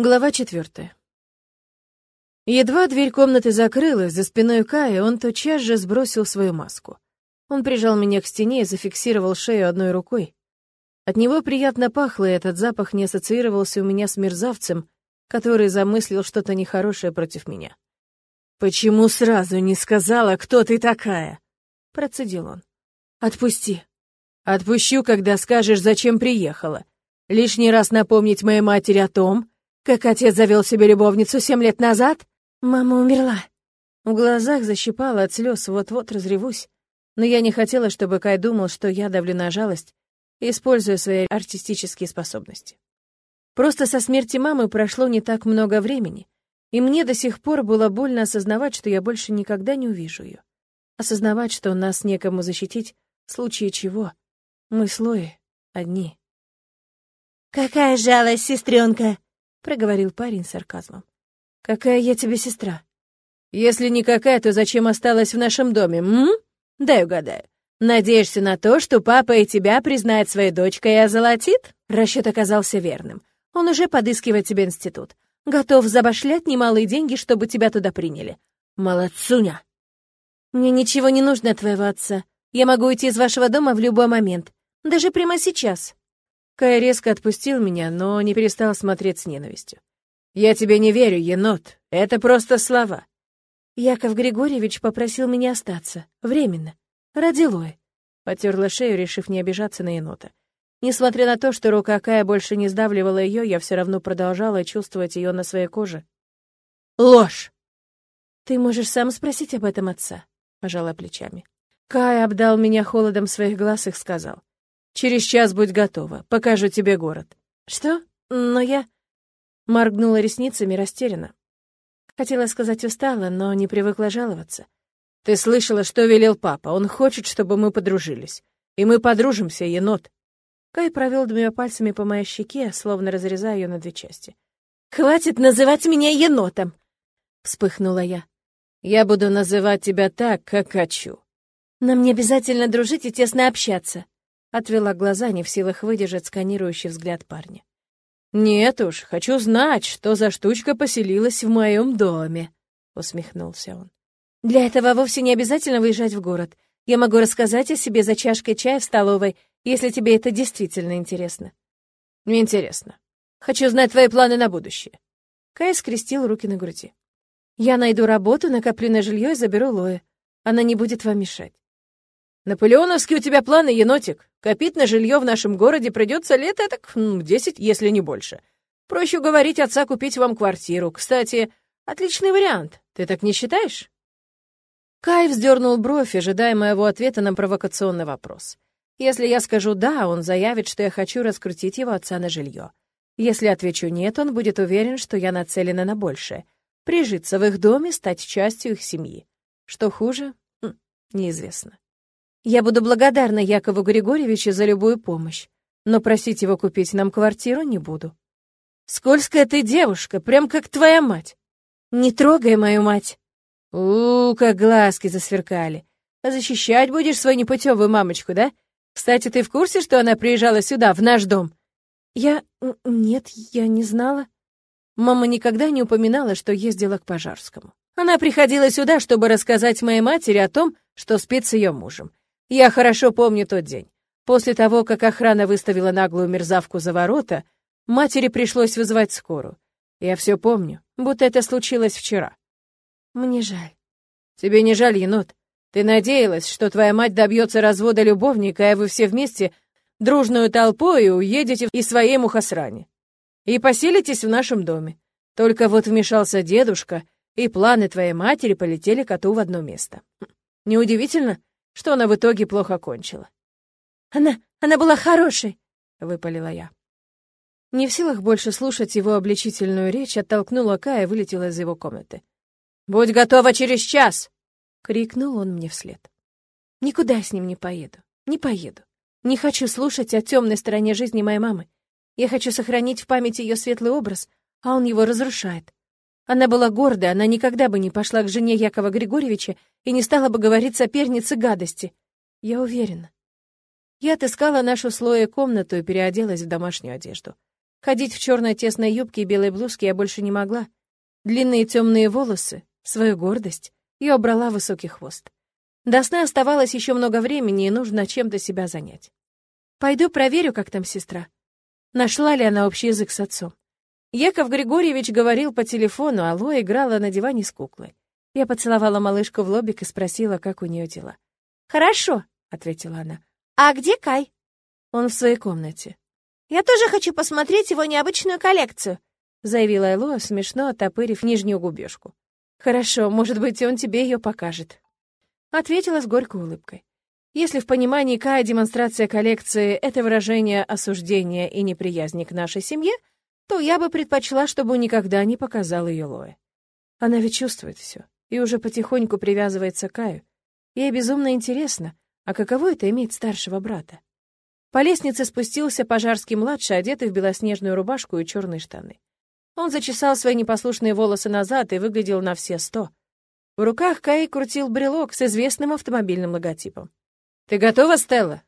Глава четвертая. Едва дверь комнаты закрылась, за спиной Кая он тотчас же сбросил свою маску. Он прижал меня к стене и зафиксировал шею одной рукой. От него приятно пахло, и этот запах не ассоциировался у меня с мерзавцем, который замыслил что-то нехорошее против меня. «Почему сразу не сказала, кто ты такая?» — процедил он. «Отпусти». «Отпущу, когда скажешь, зачем приехала. Лишний раз напомнить моей матери о том, как отец завел себе любовницу семь лет назад? Мама умерла. В глазах защипала от слез, вот-вот разревусь. Но я не хотела, чтобы Кай думал, что я давлю на жалость, используя свои артистические способности. Просто со смерти мамы прошло не так много времени, и мне до сих пор было больно осознавать, что я больше никогда не увижу ее. Осознавать, что нас некому защитить, в случае чего мы с Лоей одни. «Какая жалость, сестренка!» — проговорил парень с сарказмом. «Какая я тебе сестра?» «Если никакая, то зачем осталась в нашем доме, м? Дай угадаю. Надеешься на то, что папа и тебя признает своей дочкой и озолотит?» Расчет оказался верным. Он уже подыскивает тебе институт. Готов забашлять немалые деньги, чтобы тебя туда приняли. Молодцуня!» «Мне ничего не нужно от твоего отца. Я могу уйти из вашего дома в любой момент. Даже прямо сейчас». Кай резко отпустил меня, но не перестал смотреть с ненавистью. «Я тебе не верю, енот. Это просто слова». Яков Григорьевич попросил меня остаться. Временно. Ради Лои. Потерла шею, решив не обижаться на енота. Несмотря на то, что рука Кая больше не сдавливала ее, я все равно продолжала чувствовать ее на своей коже. «Ложь!» «Ты можешь сам спросить об этом отца», — пожала плечами. Кай обдал меня холодом своих глаз и сказал. Через час будь готова. Покажу тебе город». «Что? Но я...» Моргнула ресницами растерянно. Хотела сказать устала, но не привыкла жаловаться. «Ты слышала, что велел папа? Он хочет, чтобы мы подружились. И мы подружимся, енот». Кай провел двумя пальцами по моей щеке, словно разрезая ее на две части. «Хватит называть меня енотом!» — вспыхнула я. «Я буду называть тебя так, как хочу». «Нам не обязательно дружить и тесно общаться», Отвела глаза, не в силах выдержать сканирующий взгляд парня. «Нет уж, хочу знать, что за штучка поселилась в моем доме», — усмехнулся он. «Для этого вовсе не обязательно выезжать в город. Я могу рассказать о себе за чашкой чая в столовой, если тебе это действительно интересно». «Не интересно. Хочу знать твои планы на будущее». Кай скрестил руки на груди. «Я найду работу, накоплю на жилье и заберу Лоя. Она не будет вам мешать. «Наполеоновские у тебя планы, енотик. Копить на жилье в нашем городе придется лет так десять, если не больше. Проще уговорить отца купить вам квартиру. Кстати, отличный вариант. Ты так не считаешь?» Кай вздернул бровь, ожидая моего ответа на провокационный вопрос. Если я скажу «да», он заявит, что я хочу раскрутить его отца на жилье. Если отвечу «нет», он будет уверен, что я нацелена на большее. Прижиться в их доме, стать частью их семьи. Что хуже? Хм, неизвестно. Я буду благодарна Якову Григорьевичу за любую помощь, но просить его купить нам квартиру не буду. Скользкая ты девушка, прям как твоя мать. Не трогай мою мать. У, как глазки засверкали. А защищать будешь свою непутевую мамочку, да? Кстати, ты в курсе, что она приезжала сюда, в наш дом? Я... Нет, я не знала. Мама никогда не упоминала, что ездила к Пожарскому. Она приходила сюда, чтобы рассказать моей матери о том, что спит с ее мужем. Я хорошо помню тот день. После того, как охрана выставила наглую мерзавку за ворота, матери пришлось вызвать скорую. Я все помню, будто это случилось вчера. Мне жаль. Тебе не жаль, енот? Ты надеялась, что твоя мать добьется развода любовника, и вы все вместе дружную толпой уедете из своей мухосрани. И поселитесь в нашем доме. Только вот вмешался дедушка, и планы твоей матери полетели коту в одно место. Неудивительно, что она в итоге плохо кончила. «Она... она была хорошей!» — выпалила я. Не в силах больше слушать его обличительную речь, оттолкнула Кая и вылетела из его комнаты. «Будь готова через час!» — крикнул он мне вслед. «Никуда я с ним не поеду. Не поеду. Не хочу слушать о темной стороне жизни моей мамы. Я хочу сохранить в памяти ее светлый образ, а он его разрушает. Она была горда, она никогда бы не пошла к жене Якова Григорьевича и не стала бы говорить сопернице гадости. Я уверена. Я отыскала нашу слоя комнату и переоделась в домашнюю одежду. Ходить в черной тесной юбке и белой блузке я больше не могла. Длинные темные волосы, свою гордость, я убрала высокий хвост. До сна оставалось еще много времени, и нужно чем-то себя занять. Пойду проверю, как там сестра. Нашла ли она общий язык с отцом? Яков Григорьевич говорил по телефону, а Ло играла на диване с куклой. Я поцеловала малышку в лобик и спросила, как у нее дела. «Хорошо», — ответила она. «А где Кай?» «Он в своей комнате». «Я тоже хочу посмотреть его необычную коллекцию», — заявила Элоа, смешно оттопырив нижнюю губежку. «Хорошо, может быть, он тебе ее покажет». Ответила с горькой улыбкой. Если в понимании Кая демонстрация коллекции — это выражение осуждения и неприязни к нашей семье, то я бы предпочла, чтобы никогда не показал ее Лое. Она ведь чувствует все и уже потихоньку привязывается к Каю. Ей безумно интересно, а каково это иметь старшего брата? По лестнице спустился Пожарский-младший, одетый в белоснежную рубашку и черные штаны. Он зачесал свои непослушные волосы назад и выглядел на все сто. В руках Кай крутил брелок с известным автомобильным логотипом. «Ты готова, Стелла?»